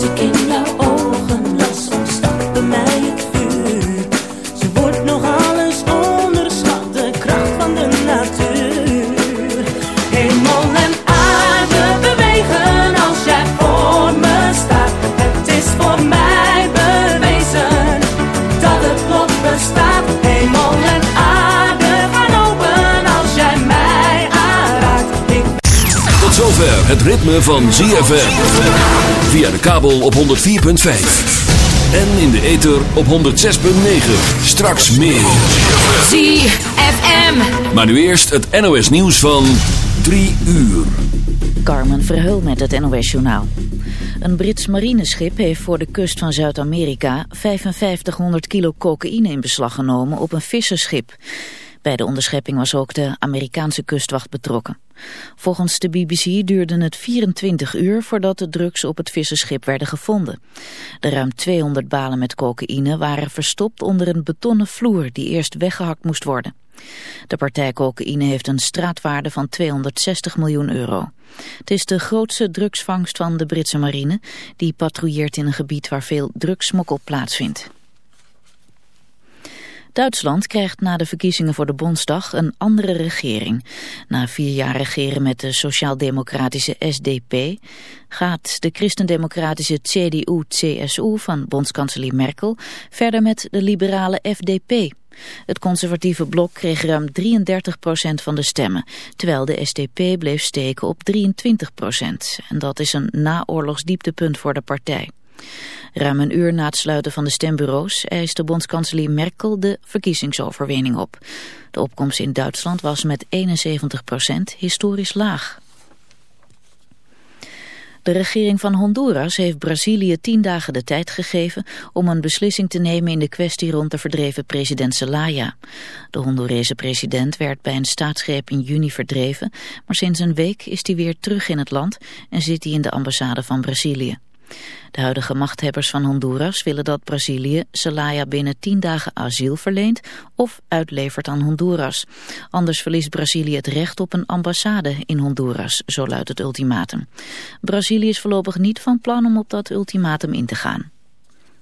wat ik in ritme van ZFM. Via de kabel op 104.5. En in de ether op 106.9. Straks meer. ZFM. Maar nu eerst het NOS nieuws van 3 uur. Carmen Verheul met het NOS-journaal. Een Brits marineschip heeft voor de kust van Zuid-Amerika 5500 kilo cocaïne in beslag genomen op een visserschip. Bij de onderschepping was ook de Amerikaanse kustwacht betrokken. Volgens de BBC duurde het 24 uur voordat de drugs op het visserschip werden gevonden. De ruim 200 balen met cocaïne waren verstopt onder een betonnen vloer die eerst weggehakt moest worden. De partij cocaïne heeft een straatwaarde van 260 miljoen euro. Het is de grootste drugsvangst van de Britse marine, die patrouilleert in een gebied waar veel drugssmokkel plaatsvindt. Duitsland krijgt na de verkiezingen voor de Bondsdag een andere regering. Na vier jaar regeren met de sociaal-democratische SDP gaat de christendemocratische CDU-CSU van bondskanselier Merkel verder met de liberale FDP. Het conservatieve blok kreeg ruim 33% van de stemmen, terwijl de SDP bleef steken op 23%. En dat is een naoorlogs dieptepunt voor de partij. Ruim een uur na het sluiten van de stembureaus eiste bondskanselier Merkel de verkiezingsoverwinning op. De opkomst in Duitsland was met 71% historisch laag. De regering van Honduras heeft Brazilië tien dagen de tijd gegeven om een beslissing te nemen in de kwestie rond de verdreven president Zelaya. De Hondurese president werd bij een staatsgreep in juni verdreven, maar sinds een week is hij weer terug in het land en zit hij in de ambassade van Brazilië. De huidige machthebbers van Honduras willen dat Brazilië Zelaya binnen tien dagen asiel verleent of uitlevert aan Honduras. Anders verliest Brazilië het recht op een ambassade in Honduras, zo luidt het ultimatum. Brazilië is voorlopig niet van plan om op dat ultimatum in te gaan.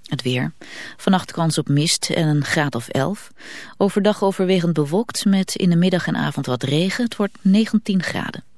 Het weer. Vannacht kans op mist en een graad of 11. Overdag overwegend bewolkt met in de middag en avond wat regen. Het wordt 19 graden.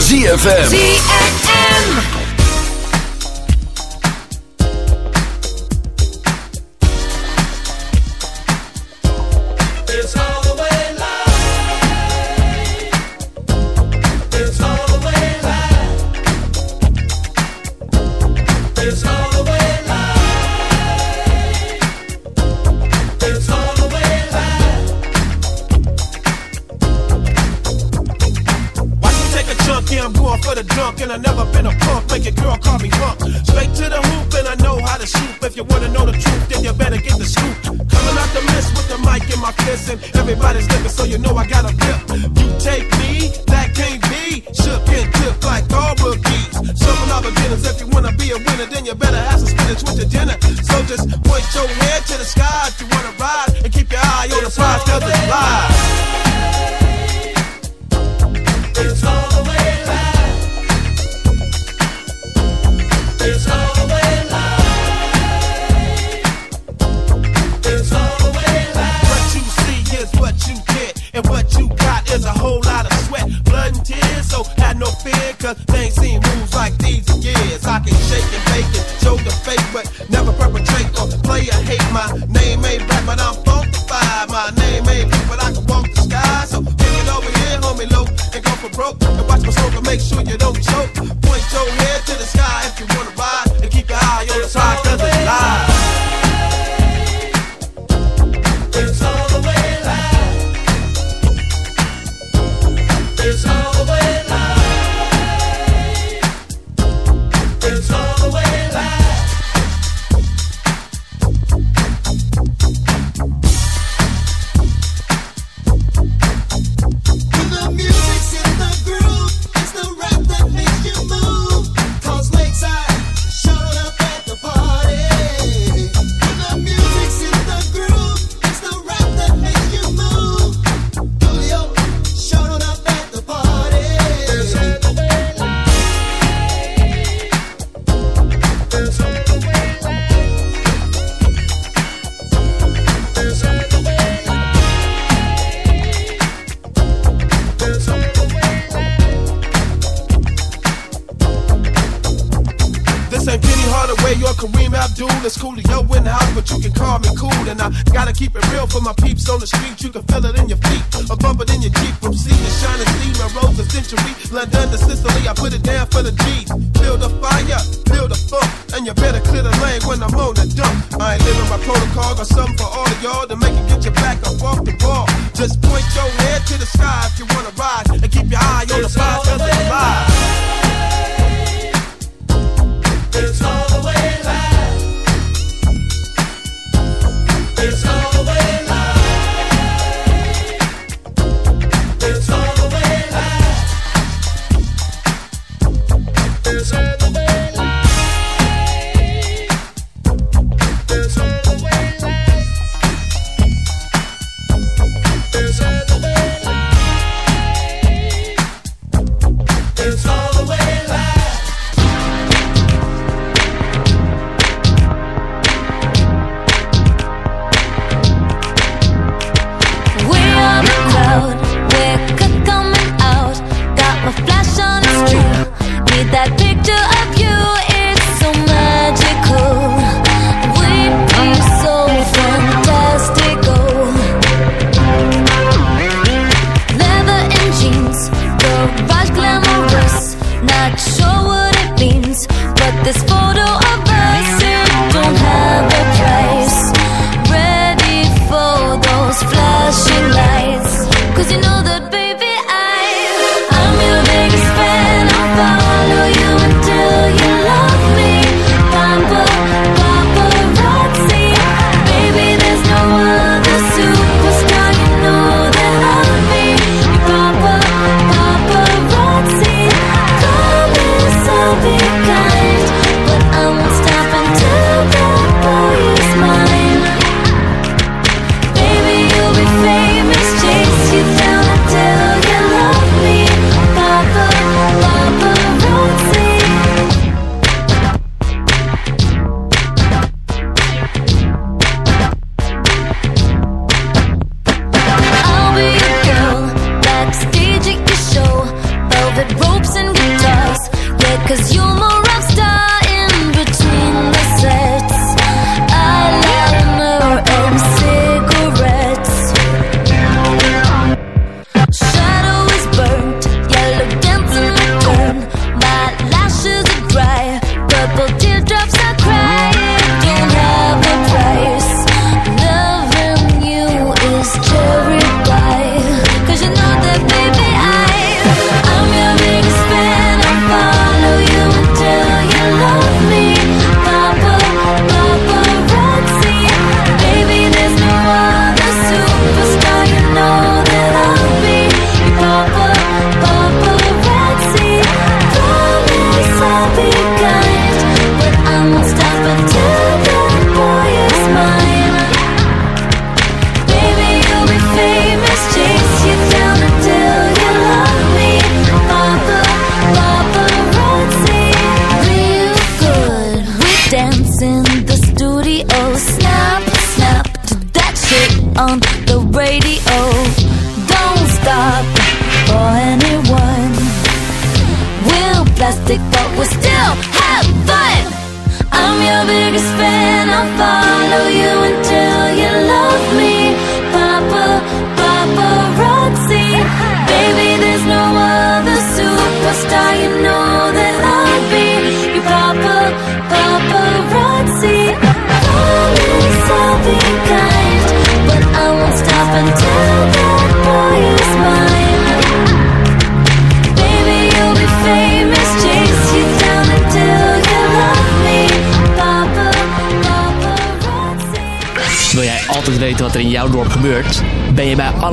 ZFM. ZFM. make sure you don't choke. Point your is